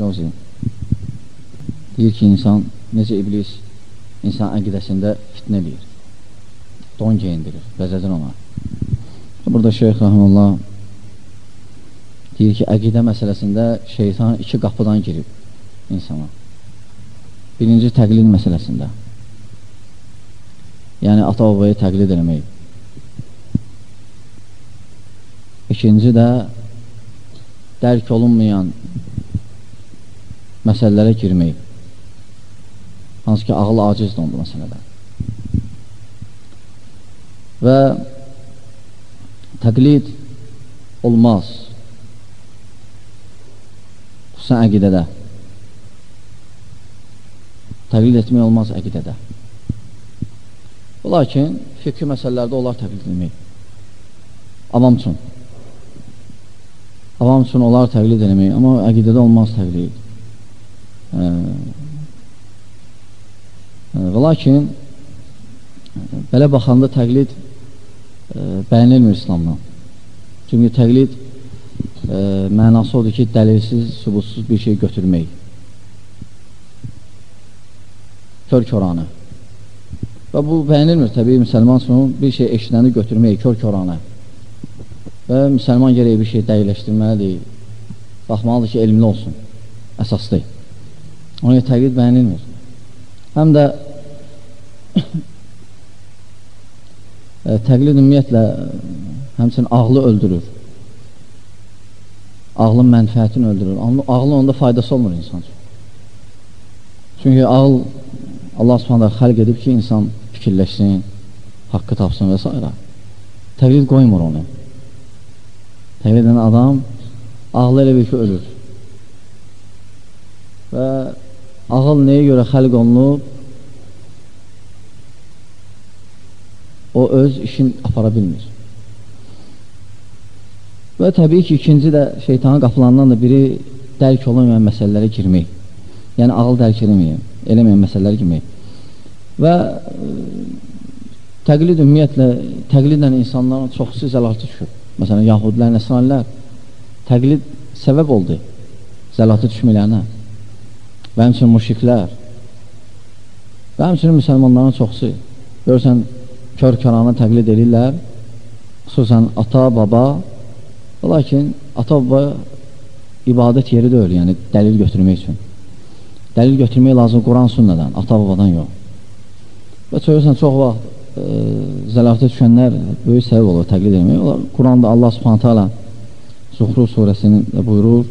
Cavzi deyir ki, insan necə iblis insan əqidəsində fitnə eləyir, don geyindirir, bəzədir ona. Burada Şeyx Rəhməllah deyir ki, əqidə məsələsində şeytan iki qapıdan girib insana. Birinci təqlid məsələsində. Yəni, ata-babaya təqlid eləmək. İkinci də dərk olunmayan məsələlərə girmək. Hansı ki, ağıl acizdir onda məsələdə. Və təqlid olmaz. Xüsusən əqidədə. Təqlid etmək olmaz əqidədə. Lakin, fiqhi məsələlərdə olar təqlid etmək. Avam üçün. Avam üçün olar təqlid eləmək, amma əqidədə olmaz təqlid. Və lakin, belə baxanda təqlid ə, bəyənilmir İslamdan. Çünki təqlid ə, mənası odur ki, dəlilsiz, subutsuz bir şey götürmək. Kör-köranə. Və bu bəyənilmir təbii müsəlman üçün bir şey eşidəni götürmək, kör-köranə. Və müsəlman gerək bir şey dəqiqləşdirməlidir. Baxmalıdır ki, elmli olsun. Əsaslı. Ona görə təqlid bəyənilmir. Həm də e, təqlid ümumiyyətlə həmçinin ağlı öldürür. Ağlın mənfəətini öldürür. Ağlın onda faydası olmur insan üçün. Çünki ağıl Allah subhanələ xəlq edib ki, insan fikirləşsin, haqqı tapsın və s. Təqlid qoymur onu. Təqlid edən adam ağlı elə bir ki, ölür. Və ağıl nəyə görə xəlq olunub? O öz işin apara bilmir. Və təbii ki, ikinci də şeytanın qapılarından da biri dərk olunmayan məsələlərə girmək. Yəni, ağıl dərk eləməyən, eləməyən məsələlərə girmək. Və ə, təqlid ümumiyyətlə, təqlidlə insanların çoxsu zəlatı düşür. Məsələn, yahudilər, nəsranilər təqlid səbəb oldu zəlatı düşmələrinə. Və həmçinin müşriklər və həmçinin müsəlmanların çoxsu. Görürsən, kör-kəranı təqlid edirlər, xüsusən ata, baba, lakin ata, baba ibadət yeri deyil, yəni dəlil götürmək üçün. Dəlil götürmək lazım Quran sünnədən, ata, babadan yox. Və görürsən, çox vaxt e, zəlatə düşənlər böyük səbəb olur təqlid etmək. Onlar Quranda Allah Subhanahu taala Zuhruf surəsinin buyurur.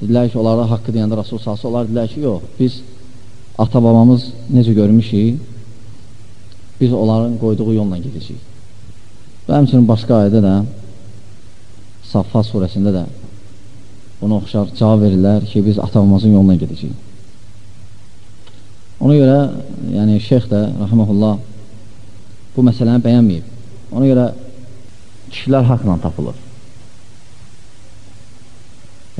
Dedilər ki, onlara haqqı deyəndə Rasul sallallahu onlar dedilər ki, yox, biz ata-babamız necə görmüşük, biz onların qoyduğu yolla gedəcəyik. Və həmçinin başqa ayədə də Saffat surəsində də buna oxşar cavab verirlər ki, biz ata-babamızın yoluna gedəcəyik. Ona görə, yəni şeyx də, rəhməhullah, bu məsələni bəyənməyib. Ona görə kişilər haqla tapılır.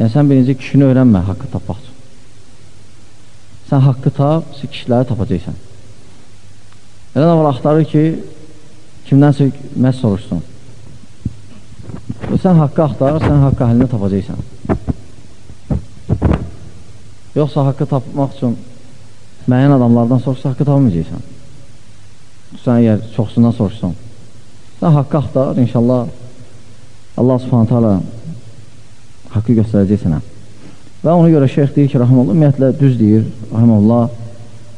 Yəni, sən birinci kişini öyrənmə haqqı tapmaq üçün. Sən haqqı tap, kişiləri tapacaqsan. Elə də var, axtarır ki, kimdənsə məhz soruşsun. Sən haqqı axtar, sən haqqı əlində tapacaqsan. Yoxsa haqqı tapmaq üçün müəyyən adamlardan soruşsa haqqı tapmayacaqsan. Sən əgər çoxsundan soruşsan. Sən haqqı axtar, inşallah Allah subhanətə alə haqqı göstərəcək sənə. Və ona görə şeyx deyir ki, rəhməllah, ümumiyyətlə düz deyir, rəhməllah,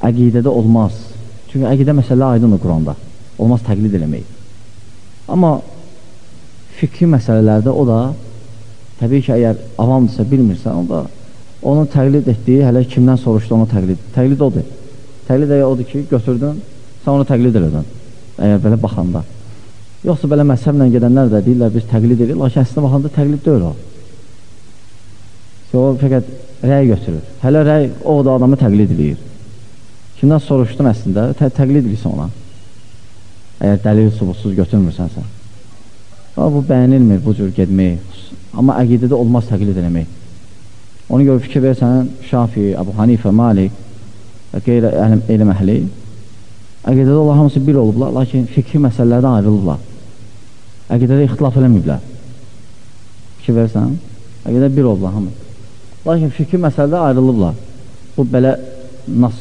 əqidədə olmaz. Çünki əqidə məsələ aydındır Quranda. Olmaz təqlid eləmək. Amma fikri məsələlərdə o da, təbii ki, əgər avamdırsa, bilmirsə, onda onun təqlid etdiyi hələ kimdən soruşdu onu təqlid. Təqlid odur. Təqlid əgər odur ki, götürdün, sən onu təqlid elədin. Əgər belə baxanda. Yoxsa belə məzhəblə gedənlər də deyirlər, biz təqlid edirik, lakin əslində baxanda təqlid deyil o. O fəqət rəy götürür. Hələ rəy o da adamı təqlid edir. Kimdən soruşdun əslində, tə təqlid edirsən ona. Əgər dəlil subutsuz götürmürsənsə. Amma bu bəyənilmir bu cür getmək. Amma əqidədə olmaz təqlid eləmək. Ona görə fikir versən, Şafi, Əbu Hanifə, Malik və qeyri elm əhli əqidədə Allah hamısı bir olublar, lakin fikri məsələlərdən ayrılıblar. Əqidədə ixtilaf eləməyiblər. Fikir versən, Əqidə bir oldular hamı. Lakin fikir məsələdə ayrılıblar. Bu belə nas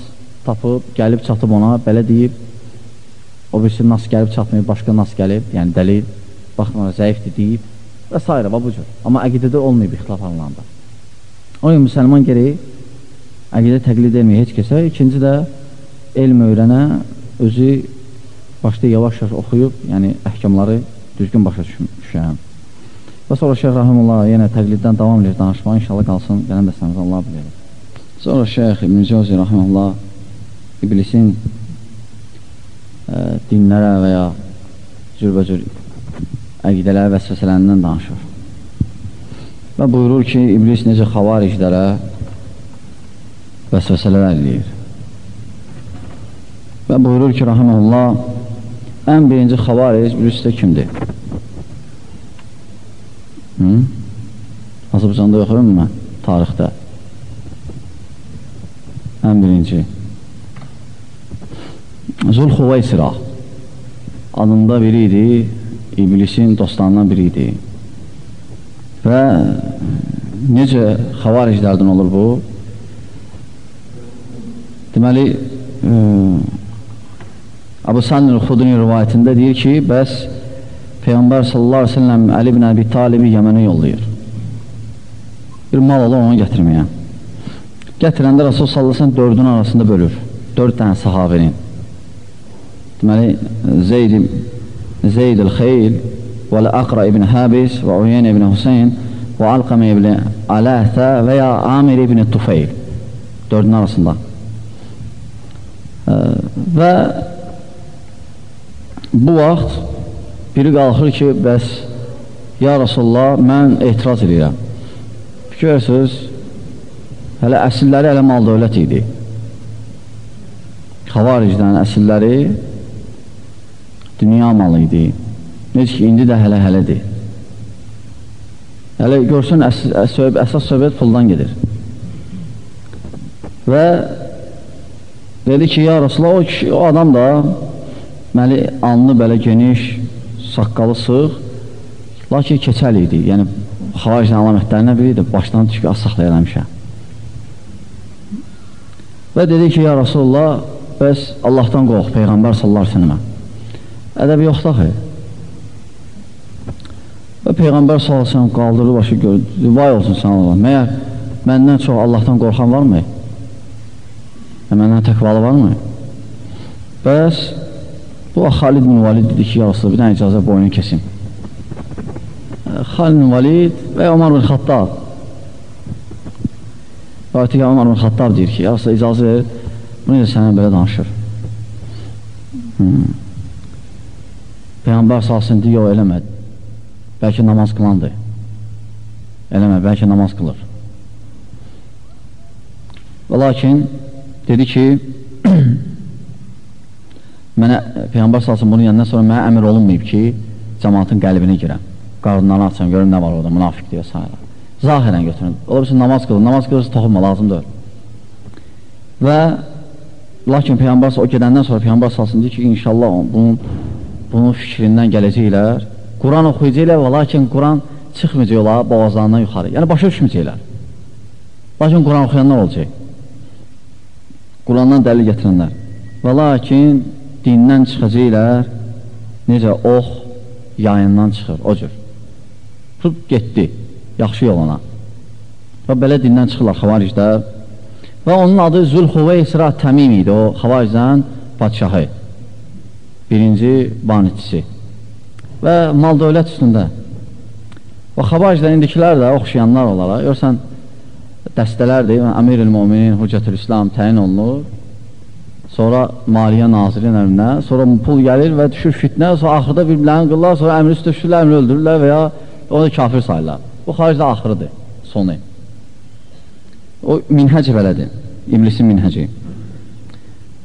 tapıb, gəlib çatıb ona, belə deyib, o birisi nas gəlib çatmayıb, başqa nas gəlib, yəni dəlil, baxmara zəifdir deyib və s. və bu cür. Amma əqidədə olmayıb ixtilaf halında. O gün müsəlman gerək əqidə təqlid etməyək heç kəsə. İkinci də elm öyrənə, özü başda yavaş-yavaş oxuyub, yəni əhkamları düzgün başa düşən. Və sonra Şeyh Rahimullah yenə təqliddən davam edir danışmağa, inşallah qalsın, gələn dəstəmiz Allah bilir. Sonra Şeyh İbn Cəvzi Rahimullah iblisin ə, dinlərə və ya cürbəcür əqidələr vəsvəsələrindən danışır. Və buyurur ki, iblis necə xavariclərə vəsvəsələr ələyir. Və buyurur ki, Rahimullah, ən birinci xavaric iblisdə kimdir? Hı? Azərbaycanda yox, ömür mən, tarixdə. Ən birinci. Zulxuvaysira adında biri idi, iblisin dostlarından biri idi. Və necə xavariclərdən olur bu? Deməli, e, Abu Sannil Xuduni rivayətində deyir ki, bəs Peyğəmbər sallallahu aleyhi ve sellem Əli ibn Əbi Talibi Yəmənə yollayır. Bir mal olur onu gətirməyə. Gətirəndə Rasul sallallahu aleyhi ve sellem dördün arasında bölür. Dörd dənə sahabenin. Deməli, Zeyd, Zeyd el-Xeyl və-Əqra ibn Habis və Uyen ibn Hüseyin və Alqam ibn Alətə və ya Amir ibn Tufeyl. Dördün arasında. Və bu vaxt biri qalxır ki, bəs Ya Rasulullah, mən etiraz edirəm. Görürsünüz, hələ əsilləri hələ mal dövlət idi. Xavaricdən əsilləri dünya malı idi. Necə ki, indi də hələ-hələdir. Hələ görsün, əs əs əsas söhbət puldan gedir. Və dedi ki, ya Rasulullah, o, kişi, o adam da məli alnı belə geniş, saqqalı sıx, lakin keçəl idi. Yəni, xavaricin alamətlərindən biri idi, başdan tükü az saxlayalamışam. Və dedi ki, ya Rasulullah, bəs Allahdan qorx, Peyğəmbər sallar sənəmə. Ədəb yoxdur axı. Və Peyğəmbər sallasın qaldırdı başı gördü, vay olsun sən Allah. Məyər məndən çox Allahdan qorxan varmı? Və məndən təqvalı varmı? Bəs bu Xalid bin Valid dedi ki, ya Rasulullah, bir dənə icazə boyunu kesim. Xalid bin Valid və Ömər bin Xattab. Artıq Ömər bin Xattab deyir ki, ya Rasulullah, icazə ver, bunu da sənə belə danışır. Hmm. Peyğəmbər salsın deyir, yox, eləmədi. Bəlkə namaz qılandır. Eləmə, bəlkə namaz qılır. Və lakin dedi ki, mənə Peyğəmbər salsın bunun yanından sonra mənə əmr olunmayıb ki, cəmatın qəlbinə girəm. Qarınlarını açsam, görüm nə var orada, münafiq deyə s. Zahirən götürün. Ola bilsin, namaz qılır. Namaz qılırsa toxunma, lazımdır. Və lakin Peyğəmbər o gedəndən sonra Peyğəmbər salsın deyir ki, inşallah bunun bunun fikrindən gələcəklər. Quran oxuyacaqlar və lakin Quran çıxmayacaqlar boğazlarından yuxarı. Yəni, başa düşməyəcəklər. Lakin Quran oxuyanlar olacaq. Qurandan dəlil gətirənlər. Və lakin dindən çıxacaqlar, necə ox yayından çıxır, o cür. Tut getdi, yaxşı yoluna. Və belə dindən çıxırlar xavariclər. Və onun adı Zülxuveysra Təmim idi, o xavaricdən padişahı birinci banitçisi və mal dövlət üstündə. Və xabaricdən indikilər də oxşayanlar olaraq, görsən, dəstələrdir, Əmir-ül Müminin, Hüccətül İslam təyin olunur, sonra maliyyə nazirin əmrinə, sonra pul gəlir və düşür fitnə, sonra axırda bir-birlərini qırlar, sonra əmri üstə düşürlər, əmri öldürürlər və ya onu kafir sayırlar. Bu xaricdə axırıdır, sonu. O minhəc belədir, iblisin minhəci.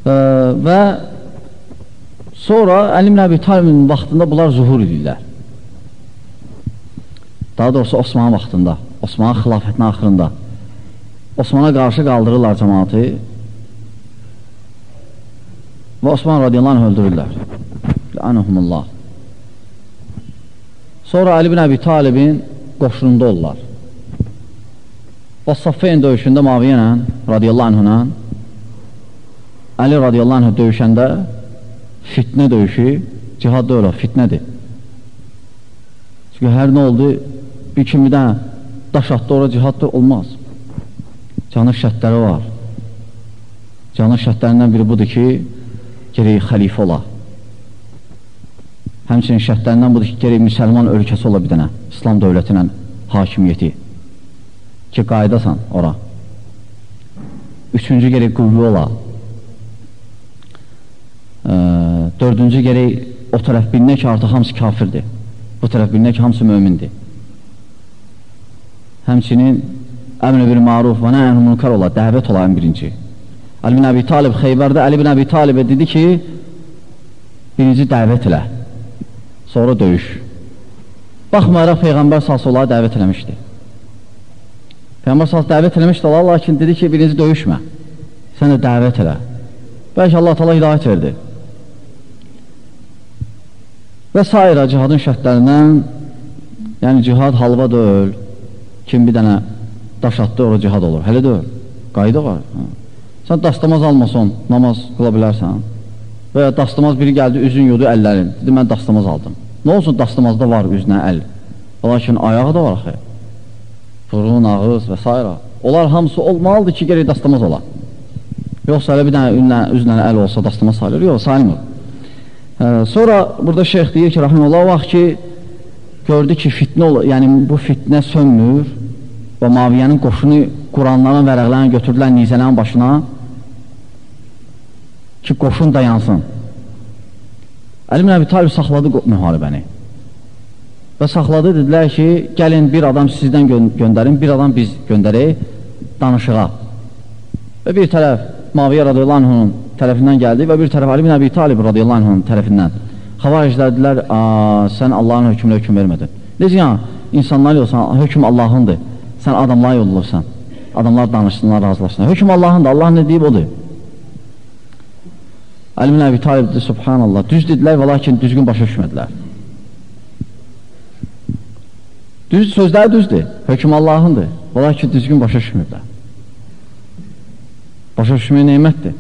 Və, və Sonra Əli ibn Əbi Talibin vaxtında bunlar zuhur edirlər. Daha doğrusu Osmanın vaxtında, Osmanın xilafətinin axırında. Osmana qarşı qaldırırlar cəmatı və Osman radiyallahu anh öldürürlər. Lə'anəhumullah. Sonra Əli ibn Əbi Talibin qoşununda olurlar. Və Saffeyn döyüşündə Maviyyə ilə, radiyallahu anhına, Əli radiyallahu anh döyüşəndə fitnə döyüşü, cihad deyil o, fitnədir. Çünki hər nə oldu, bir kimi də daş atdı, ora cihad da olmaz. Canı şərtləri var. Canı şərtlərindən biri budur ki, gerək xəlifə ola. Həmçinin şərtlərindən budur ki, gerək müsəlman ölkəsi ola bir dənə, İslam dövlətinin hakimiyyəti. Ki, qaydasan ora. Üçüncü gerək qüvvə ola. Ə, dördüncü gerək o tərəf bilinə ki, artıq hamısı kafirdir. Bu tərəf bilinə ki, hamısı mömindir. Həmçinin əmr-i bir maruf və nə ən ola, dəvət ola ən birinci. Ali bin Əbi Talib Xeybərdə Ali bin Əbi Talibə dedi ki, birinci dəvət elə, sonra döyüş. Baxmayaraq Peyğəmbər onları dəvət eləmişdi. Peyğəmbər salsı dəvət eləmişdi lakin dedi ki, birinci döyüşmə, sən də dəvət elə. Bəlkə Allah tala hidayət verdi. Və s. cihadın şərtlərindən, yəni cihad halva deyil, kim bir dənə daş atdı, orada cihad olur. Hələ deyil, qayda var. Hə. Sən dastamaz almasan, namaz qıla bilərsən. Və ya dastamaz biri gəldi, üzün yudu əllərin. Dedi, mən dastamaz aldım. Nə olsun, dastamazda var üzünə əl. Lakin ayağı da var axı. Burun, ağız və s. Onlar hamısı olmalıdır ki, gerək dastamaz ola. Yoxsa elə bir dənə üzlə əl olsa dastamaz sayılır. Yox, sayılmır. Hə, sonra burada şeyx deyir ki, rahimullah, o vaxt ki, gördü ki, fitnə olur, yəni bu fitnə sönmür və Maviyyənin qoşunu Quranların vərəqlərini götürdülər nizələrin başına ki, qoşun dayansın. Əli bin Əbi Talib saxladı müharibəni. Və saxladı, dedilər ki, gəlin bir adam sizdən gö göndərin, bir adam biz göndərək danışığa. Və bir tərəf Maviyyə radiyallahu anhunun tərəfindən gəldi və bir tərəf Ali bin Əbi Talib radiyallahu anhunun tərəfindən. Xavariclər dedilər, sən Allahın hökmünə hökm vermədin. Necə yəni, insanlar yolsan, hökm Allahındır, sən adamlara yollursan, adamlar danışsınlar, razılaşsınlar. Hökm Allahındır, Allah nə deyib odur. Əli bin Əbi Talibdir, subhanallah. Düz dedilər və lakin düzgün başa düşmədilər. Düz sözləri düzdür. Hökm Allahındır. Və lakin düzgün başa düşmürlər. Başa düşməyə neymətdir.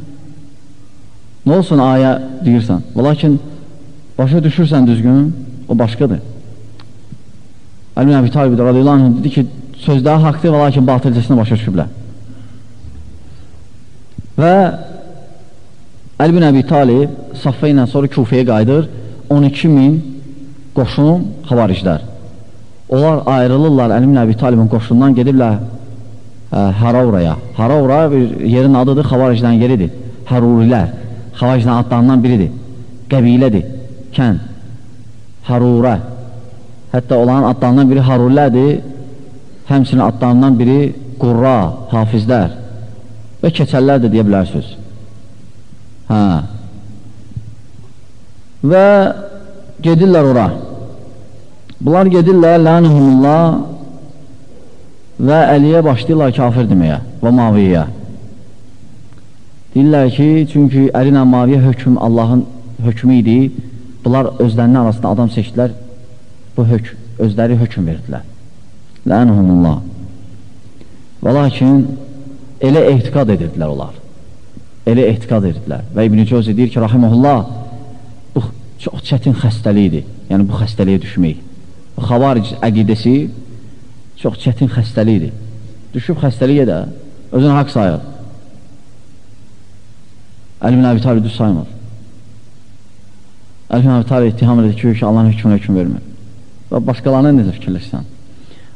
Nə olsun ayə deyirsən. Və lakin başa düşürsən düzgün, o başqadır. Əli bin Əbi Talib radiyallahu anh dedi ki, sözləri haqdır və lakin batılcasına başa düşüblər. Və Əli bin Əbi Talib Saffə ilə sonra Kufəyə qayıdır 12 min qoşun xavariclər. Onlar ayrılırlar Əli bin Əbi Talibin qoşundan gediblər ə, Harauraya. Haraura bir yerin adıdır, xavariclərin yeridir. Harurilər. Xavariclərin adlarından biridir. Qəbilədir, kənd. Harura. Hətta onların adlarından biri Harulədir. Həmçinin adlarından biri Qurra, hafizlər və keçəllər də deyə bilərsiniz. Hə. Və gedirlər ora. Bunlar gedirlər, lənəhumullah və Əliyə başlayırlar kafir deməyə və Maviyyə. Deyirlər ki, çünki Əli ilə Maviyyə hökm Allahın hökmü idi. Bunlar özlərinin arasında adam seçdilər, bu hökm, özləri hökm verdilər. Lənəhumullah. Və lakin elə ehtiqad edirdilər onlar elə ehtiqad edirdilər. Və İbn-i Cəvzi deyir ki, rahiməhullah, bu çox çətin xəstəlikdir. Yəni, bu xəstəliyə düşmək. Bu xavaric əqidəsi çox çətin xəstəlikdir. Düşüb xəstəliyə də özünü haqq sayır. Əli bin Əbi Talib düz saymır. Əli bin Əbi Talib ittiham edir ki, Allahın hökmünə hökm vermir. Və başqalarına necə fikirləşsən?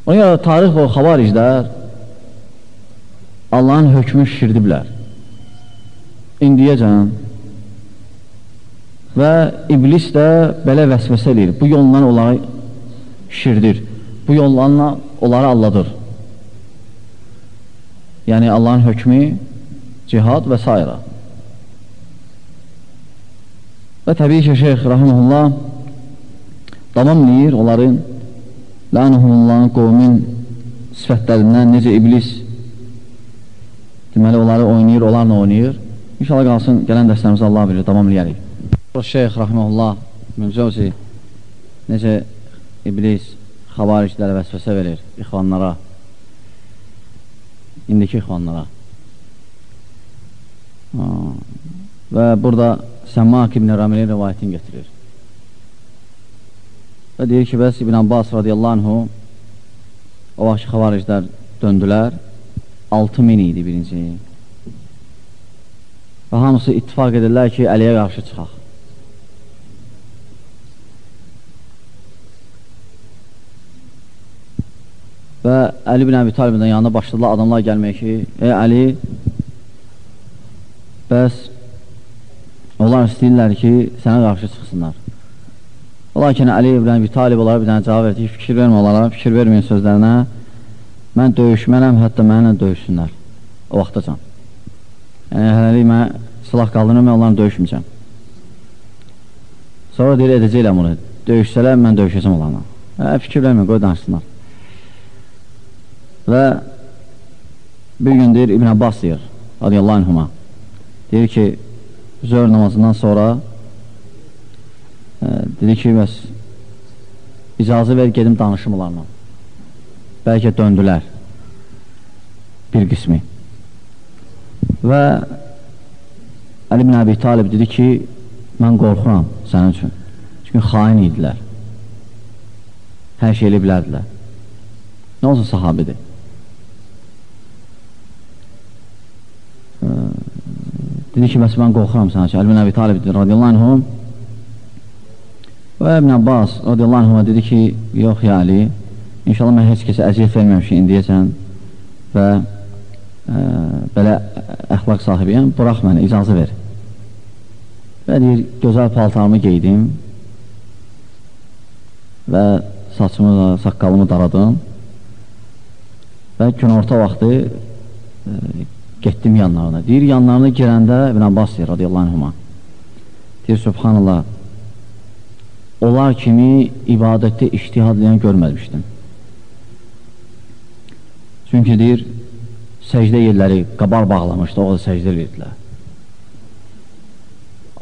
Ona görə tarix və xavariclər Allahın hökmü şişirdiblər indiyəcən və iblis də belə vəsvəsə eləyir. Bu yolla onları şirdir. Bu yolla onları alladır. Yəni Allahın hökmü, cihad və s. Və təbii ki, Şeyx Rahimullah tamamlayır onların Lənəhullahın qovmin sifətlərindən necə iblis deməli onları oynayır, onlarla oynayır. İnşallah qalsın, gələn dərslərimizə Allah bilir, davam eləyərik. Şeyx, rəhməlullah, Mümcəvzi necə iblis xavariclərə vəsvəsə verir, ixvanlara. indiki ixvanlara. Və burada Səmmaq ibn Ramilin rivayətini getirir. Və deyir ki, bəs İbn Abbas radiyallahu anhu o vaxt xavariclər döndülər. 6 min idi birinci. Və hamısı ittifak edirlər ki, Əliyə qarşı çıxaq. Və Əli bin Əbi Talibin yanına başladılar adamlar gəlməyə ki, ey Əli, bəs onlar istəyirlər ki, sənə qarşı çıxsınlar. Lakin Əli ibn Əbi Talib onlara bir dənə cavab verdi ki, fikir vermə onlara, fikir verməyin sözlərinə, mən döyüşmənəm, hətta mənlə döyüşsünlər o vaxtacan. Yəni, hələlik mən silah qaldırım, mən onlarla döyüşməyəcəm. Sonra deyir, edəcəklər bunu, döyüşsələr, mən döyüşəcəm onlarla. Hə, fikir verməyin, qoy danışsınlar. Və bir gün deyir, İbn Abbas deyir, radiyallahu anhuma, deyir ki, zör namazından sonra e, dedi ki, bəs icazı ver, gedim danışım onlarla. Bəlkə döndülər bir qismi. Və Əli bin Əbi Talib dedi ki, mən qorxuram sənin üçün. Çünki xain idilər. Hər şey elə bilərdilər. Nə olsun sahabidir. Dedi ki, bəs mən qorxuram sənə ki, Əli bin Əbi Talibdir radiyallahu anhum. Və İbn Abbas radiyallahu anhuma dedi ki, yox ya Əli, inşallah mən heç kəsə əziyyət verməmişim indiyəcən və ə, belə əxlaq sahibiyəm, burax mənə, icazə ver. Və deyir, gözəl paltarımı geydim və saçımı saqqalımı daradım və gün orta vaxtı ə, getdim yanlarına. Deyir, yanlarına girəndə İbn Abbas deyir, radiyallahu anhuma. Deyir, subhanallah, onlar kimi ibadətdə iştihad edən görməmişdim. Çünki deyir, səcdə yerləri qabar bağlamışdı, o da səcdə edirdilər.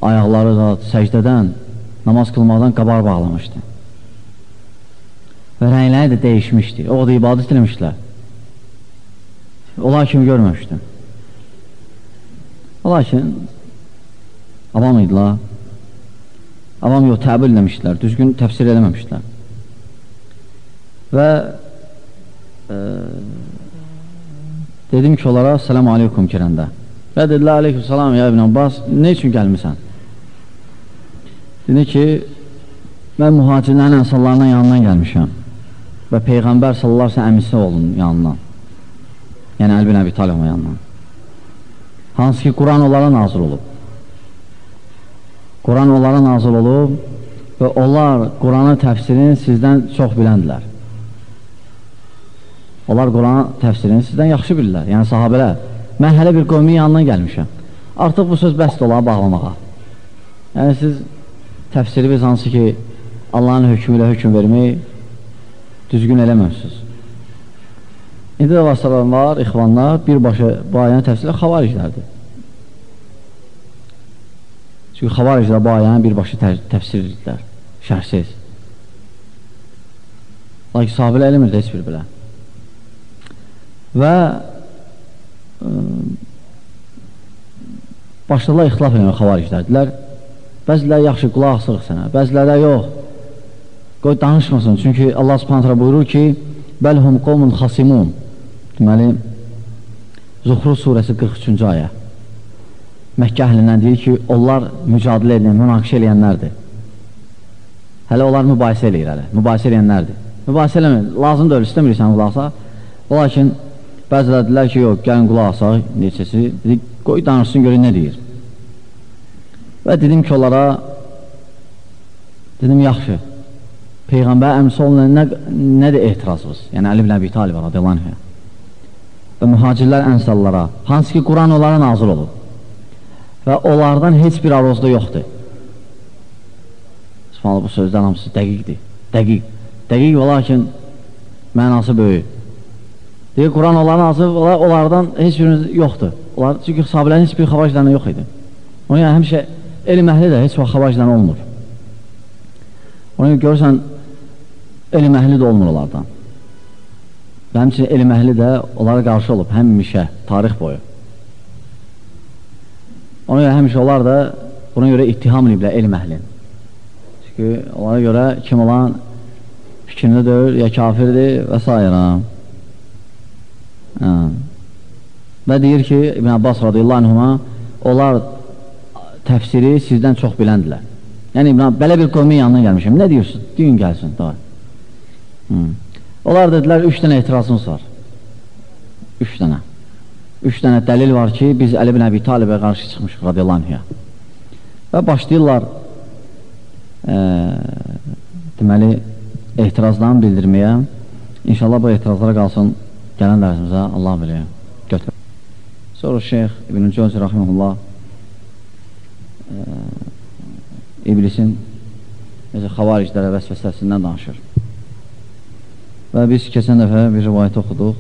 Ayaqları da səcdədən, namaz qılmaqdan qabar bağlamışdı. Və rəngləri də dəyişmişdi. O da ibadət eləmişdilər. Onlar kimi görməmişdim. Lakin avam idilər. Avam yox, təbil eləmişdilər, düzgün təfsir eləməmişdilər. Və e, dedim ki, onlara selamu aleykum girəndə. Və dedilər, aleykum salam, ya İbn Abbas, nə üçün gəlmirsən? Dedi ki, mən mühacirlərin ənsallarının yanından gəlmişəm və Peyğəmbər sallallahu aleyhi əmisi olun yanından. Yəni, Əlbin Əbi Talibin yanından hansı ki Quran onlara nazil olub. Quran onlara nazil olub və onlar Quranın təfsirini sizdən çox biləndilər. Onlar Quran təfsirini sizdən yaxşı bilirlər, yəni sahabələr. Mən hələ bir qövmin yanından gəlmişəm. Artıq bu söz bəsdir onlara bağlamağa. Yəni siz təfsiri biz hansı ki Allahın hökmü ilə hökm vermək düzgün eləməmsiniz. İndi də vassalar var, ixvanlar, birbaşa bu ayəni təfsirlə xavariclərdir. Çünki xavariclər bu ayəni birbaşa təfsir edirlər, şərhsiz. Lakin sahabilə eləmirdi heç bir belə. Və ə, başladılar ixtilaf edən xavariclərdilər. Bəziləri yaxşı qulaq asırıq sənə, bəziləri yox. Qoy danışmasın, çünki Allah subhanətlə buyurur ki, Bəlhum qovmun xasimun Deməli, Zuhruf surəsi 43-cü ayə. Məkkə əhlindən deyir ki, onlar mücadilə edən, münaqişə eləyənlərdir. Hələ onlar mübahisə eləyir hələ, mübahisə eləyənlərdir. Mübahisə eləmir, lazım da öyle, istəmirsən qulaqsa. Lakin bəzilər dedilər ki, yox, gəlin qulaq asaq, neçəsi, dedik, qoy danışsın, görün nə deyir. Və dedim ki, onlara, dedim, yaxşı, Peyğəmbər əmsi olunən nə, nədir etirazımız? Yəni, Əli ibn Əbi Talib radiyallahu anh və mühacirlər ənsallara, hansı ki Quran onlara nazil olub və onlardan heç bir arozda yoxdur. Subhanallah, bu sözdən hamısı dəqiqdir, dəqiq, dəqiq və lakin mənası böyük. Deyir, Quran onlara nazil, onlardan heç birimiz yoxdur. Onlar, çünki sahabilərin heç bir xavaclarına yox idi. Onun yəni, həmişə elm əhli də heç vaxt xavaclarına olmur. Onu görürsən, elm əhli də olmur onlardan. Və həmçinin elm əhli də onlara qarşı olub həmişə, tarix boyu. Ona görə həmişə onlar da buna görə ittiham ediblər elm əhlin. Çünki onlara görə kim olan fikrində deyil, ya kafirdir və s. Hə. Və deyir ki, İbn Abbas radiyallahu anhuma onlar təfsiri sizdən çox biləndilər. Yəni İbn belə bir qövmin yanına gəlmişəm. Nə deyirsən? Deyin gəlsin, daha. Hı. Onlar dedilər, üç dənə etirazımız var. Üç dənə. Üç dənə dəlil var ki, biz Əli bin Əbi Talibə qarşı çıxmışıq radiyallahu anhya. Və başlayırlar e, deməli, etirazlarını bildirməyə. İnşallah bu etirazlara qalsın gələn dərsimizə Allah bilir. Götür. Sonra Şeyx İbn-i Cəvzi Rahimullah e, iblisin necə xavariclərə vəsvəsəsindən danışır. Və biz keçən dəfə bir rivayət oxuduq.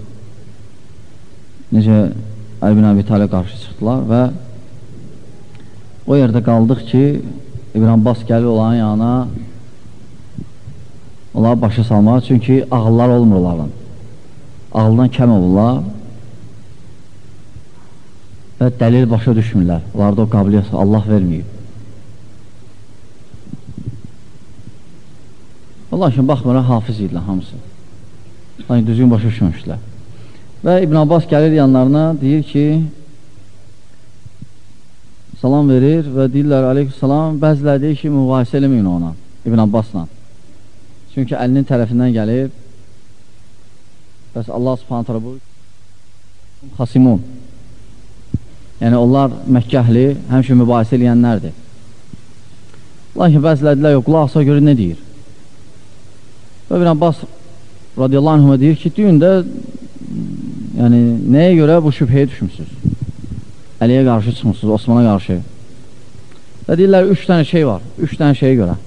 Necə Əli bin Əbi Talib qarşı çıxdılar və o yerdə qaldıq ki, İbn Abbas gəlir olan yanına onları başa salmağa, çünki ağıllar olmur onların. Ağıldan kəm olurlar və dəlil başa düşmürlər. Onlarda o qabiliyyət Allah verməyib. Allah üçün baxmıraq, hafiz idilər hamısı. Lakin düzgün başa düşməmişlər. Və İbn Abbas gəlir yanlarına, deyir ki, salam verir və deyirlər, aleyhissalam, bəzilər deyir ki, mübahisə eləməyin ona, İbn Abbasla. Çünki əlinin tərəfindən gəlib, bəs Allah subhanətə bu xasimun. Yəni, onlar Məkkəhli, həmşə mübahisə eləyənlərdir. Lakin bəzilər deyirlər, yox, qulaq asa görə nə deyir? Və İbn Abbas radiyallahu anhuma deyir ki, düyündə yəni nəyə görə bu şübhəyə düşmüsünüz? Əliyə qarşı çıxmısınız, Osmana qarşı. Və deyirlər, üç dənə şey var, üç dənə şeyə görə.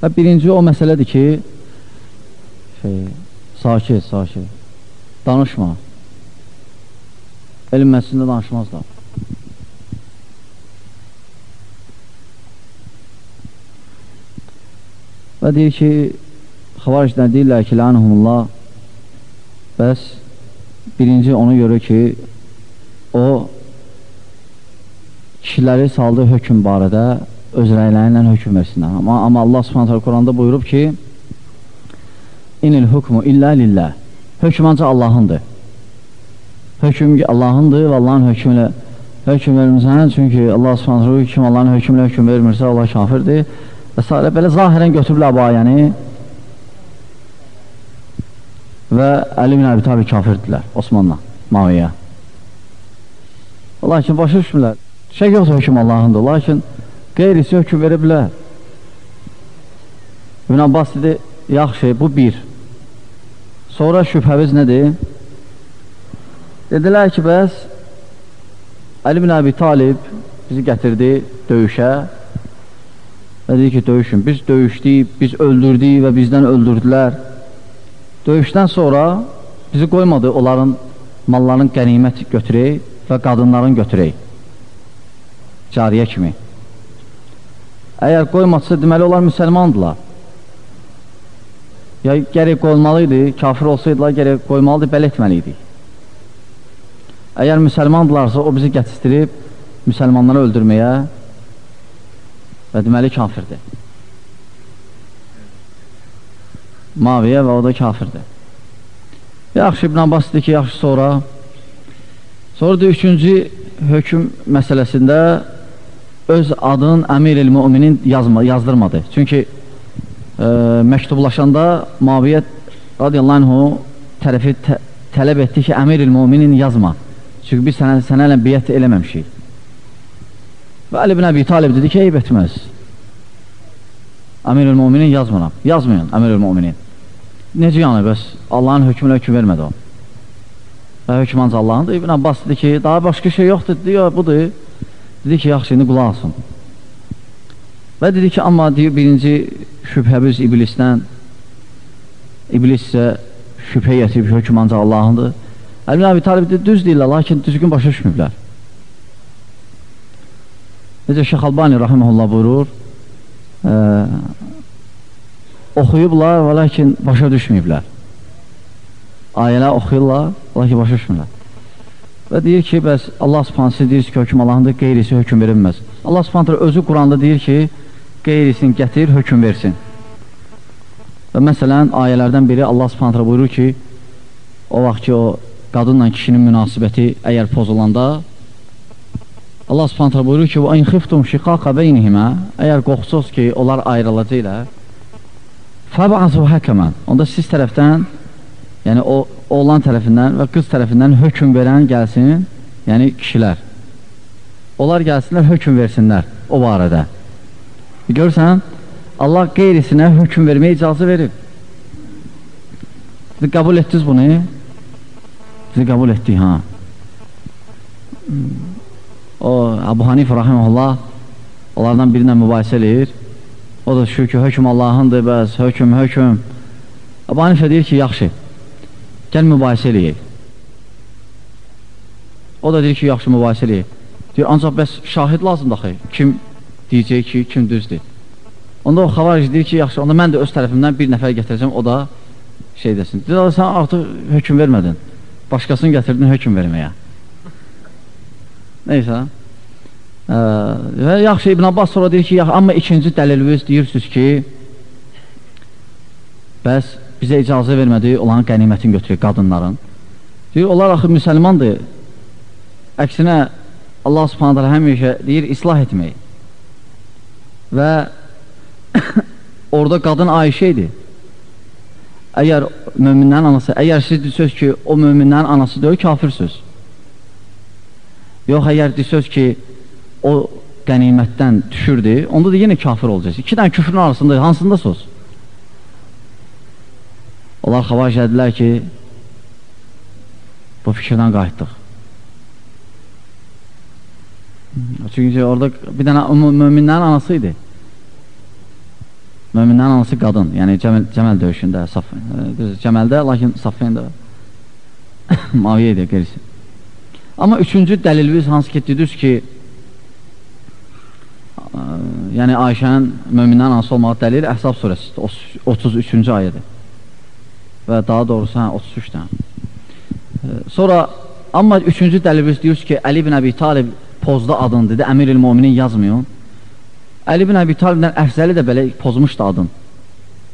Və birinci o məsələdir ki, şey, sakit, sakit, danışma. Elm məsəlində danışmazlar. Və deyir ki, xavaricdən deyirlər ki, lənəhumullah bəs birinci onu görür ki, o kişiləri saldığı hökm barədə öz rəylərlə hökm versinlər. Amma, amma Allah subhanətə Quranda buyurub ki, İnil hukmu illə lillah. Hökm ancaq Allahındır. Hökm Allahındır və Allahın hökmülə hökm vermirsən, çünki Allah subhanətə kim Allahın hökmülə hökm vermirsə, Allah kafirdir. Və s. Belə zahirən götürürlər bu ayəni və Əli bin Əbi Tabi kafirdirlər Osmanla, Maviyyə. Lakin başa düşmürlər. Şək yoxdur hökum Allahındır, lakin qeyrisi hökum verə bilər. İbn Abbas dedi, yaxşı, bu bir. Sonra şübhəviz nədir? Dedilər ki, bəs Əli bin Əbi Talib bizi gətirdi döyüşə və dedi ki, döyüşün. Biz döyüşdük, biz öldürdük və bizdən öldürdülər. Döyüşdən sonra bizi qoymadı onların mallarının qənimət götürək və qadınların götürək. Cariyə kimi. Əgər qoymadsa, deməli onlar müsəlmandırlar. Ya gərək qoyulmalı idi, kafir olsaydılar, gərək qoymalıdır, bəl etməli idi. Əgər müsəlmandırlarsa, o bizi gətistirib müsəlmanları öldürməyə və deməli kafirdir. Maviyə və o da kafirdir. Yaxşı, İbn Abbas dedi ki, yaxşı sonra sonra da üçüncü hökm məsələsində öz adın əmir-il müminin yazma, yazdırmadı. Çünki məktublaşanda Maviyyət radiyallahu anhu tərəfi tə, tələb etdi ki, əmir-il müminin yazma. Çünki biz sənə, sənələ biyyət eləməmişik. Və Əli bin Əbi Talib dedi ki, eyb etməz. Əmir-ül müminin yazmıram. Yazmayın əmir-ül müminin. Necə yəni, bəs Allahın hökmünə hökm vermədi o. Və hökm ancaq Allahındır. İbn Abbas dedi ki, daha başqa şey yoxdur, dedi, ya, budur. Dedi ki, yaxşı, indi qulaq alsın. Və dedi ki, amma deyir, birinci şübhəbiz iblisdən, iblis isə şübhə yetirib, hökm ancaq Allahındır. Əl-Bin Abi Talib dedi, düz deyirlər, lakin düzgün başa düşmüblər. Necə Şeyx Albani rahiməhullah buyurur, ə, oxuyublar və lakin başa düşməyiblər. ayələr oxuyurlar, lakin başa düşmürlər. Və deyir ki, bəs Allah subhanəsi deyir ki, hökm Allahındır, qeyrisi hökm verilməz. Allah subhanətlə özü Quranda deyir ki, qeyrisini gətir, hökm versin. Və məsələn, ayələrdən biri Allah subhanətlə buyurur ki, o vaxt ki, o qadınla kişinin münasibəti əgər pozulanda, Allah subhanətlə buyurur ki, وَاِنْ خِفْتُمْ شِقَاقَ بَيْنِهِمَا Əgər qorxsuz ki, onlar ayrılacaqlar, فَبَعَثُوا həkəmən Onda siz tərəfdən, yəni o oğlan tərəfindən və qız tərəfindən hökm verən gəlsin, yəni kişilər. Onlar gəlsinlər, hökm versinlər o barədə. Görsən, Allah qeyrisinə hökm verməyə icazı verib. Siz qəbul etdiniz bunu? Siz qəbul etdik, ha? O, Abu Hanif rahiməhullah onlardan birinə mübahisə eləyir. O da şükür ki, hökm Allahındır, bəs, hökm, hökm. Abu Hanifə deyir ki, yaxşı, gəl mübahisə eləyək. O da deyir ki, yaxşı mübahisə eləyək. Deyir, ancaq bəs şahid lazımdır axı, kim deyəcək ki, kim düzdür. Onda o xavaric deyir ki, yaxşı, onda mən də öz tərəfimdən bir nəfər gətirəcəm, o da şey desin. Deyir, sən artıq hökm vermədin, başqasını gətirdin hökm verməyə. Neysə. Ə, və yaxşı İbn Abbas sonra deyir ki, yaxşı, amma ikinci dəliliniz deyirsiniz ki, bəs bizə icazə vermədi olan qənimətini götürür qadınların. Deyir, onlar axı müsəlmandır. Əksinə Allah Subhanahu həmişə deyir islah etmək. Və orada qadın Ayşə idi. Əgər möminlərin anası, əgər siz desəz ki, o möminlərin anası deyil, kafirsiniz. Yox, əgər desəz ki, o qənimətdən düşürdü, onda da yenə kafir olacaqsınız. İki dənə küfrün arasında hansında söz? Onlar xavaş edilər ki, bu fikirdən qayıtdıq. Çünki orada bir dənə möminlərin anası idi. Möminlərin anası qadın, yəni cəməl, cəməl döyüşündə, saf, e, cəməldə, lakin Saffendə Maviyyə idi, qeyrisi. Amma üçüncü dəlilimiz hansı ki, dediniz ki, yəni Ayşənin mömindən hansı olmağı dəlil Əhzab surəsi 33-cü ayədir. Və daha doğrusu hə 33 dənə. Sonra amma üçüncü dəlilimiz deyir ki, Əli ibn Əbi Talib pozda adını dedi, Əmir-il Müminin yazmıyor. Əli ibn Əbi Talibdən Əfzəli də belə pozmuşdu adın.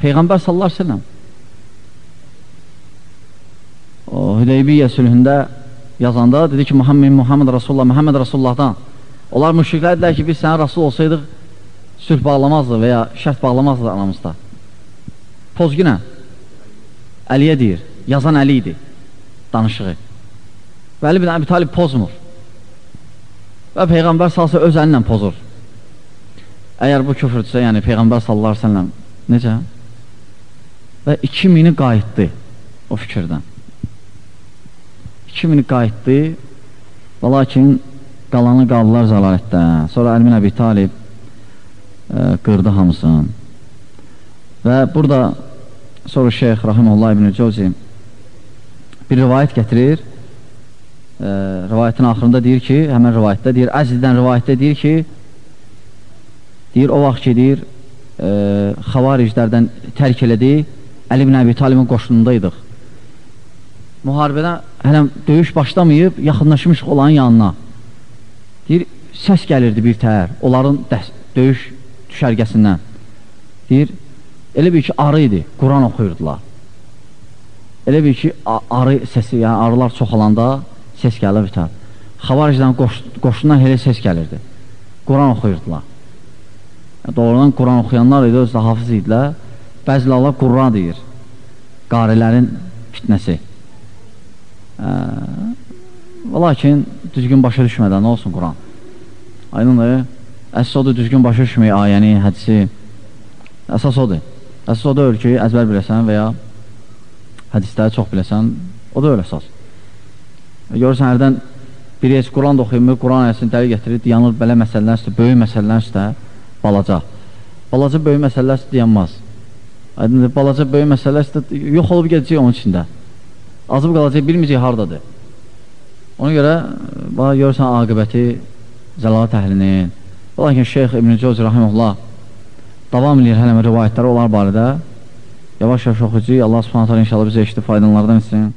Peyğəmbər sallallahu əleyhi və səlləm o Hüdeybiyyə sülhündə yazanda dedi ki, Muhammed Muhammed Rasulullah, Muhammed Rasulullahdan Onlar müşriklər dedilər ki, biz sənə rasul olsaydıq, sülh bağlamazdı və ya şərt bağlamazdı aramızda. Pozginə, Əliyə deyir, yazan Əli idi, danışığı. Və Əli bin Əbi Talib pozmur. Və Peyğəmbər salsa öz əllə pozur. Əgər bu küfürdürsə, yəni Peyğəmbər sallar sənlə, necə? Və 2000-i qayıtdı o fikirdən. 2000-i qayıtdı və lakin qalanı qaldılar zəlalətdə. Sonra Əlmin Əbi Talib ə, e, qırdı hamısını. Və burada sonra Şeyx Rahimullah İbn-i Cəvzi bir rivayət gətirir. E, rivayətin axırında deyir ki, həmən rivayətdə deyir, Əzizdən rivayətdə deyir ki, deyir, o vaxt ki, deyir, e, xavariclərdən tərk elədi, Əli ibn Əbi Talibin qoşunundaydıq. Müharibədən hələ döyüş başlamayıb, yaxınlaşmışıq olanın yanına. Deyir, səs gəlirdi bir təhər, onların döyüş düşərgəsindən. Deyir, elə bir ki, arı idi, Quran oxuyurdular. Elə bir ki, arı səsi, yəni arılar çoxalanda səs gəlir bitər. Xavaricdən qoş, qoşundan elə səs gəlirdi. Quran oxuyurdular. Yəni, doğrudan Quran oxuyanlar idi, özü də hafız idilər. Bəzilərlər Quran deyir. Qarilərin fitnəsi. Ə, lakin düzgün başa düşmədən, nə olsun Quran? Aydındır. Əsas odur düzgün başa düşmək ayəni, hədisi. Əsas odur. Əsas o deyil ki, əzbər biləsən və ya hədisləri çox biləsən, o da öyle əsas. Görürsən, hərdən biri heç Quran da oxuyur, Quran ayəsini dəli gətirir, yanır belə məsələlər üstə, böyük məsələlər üstə, balaca. Balaca böyük məsələlər üstə dayanmaz. Aydındır, balaca böyük məsələlər üstə yox olub gedəcək onun içində. Azıb qalacaq, bilməyəcək hardadır. Ona görə bax görürsən aqibəti zəlalat əhlinin. Lakin Şeyx İbn Cəvzi rahimehullah davam edir hələ rivayətləri onlar barədə. Yavaş-yavaş oxucu Allah Subhanahu taala inşallah bizə eşitib faydalanlardan etsin.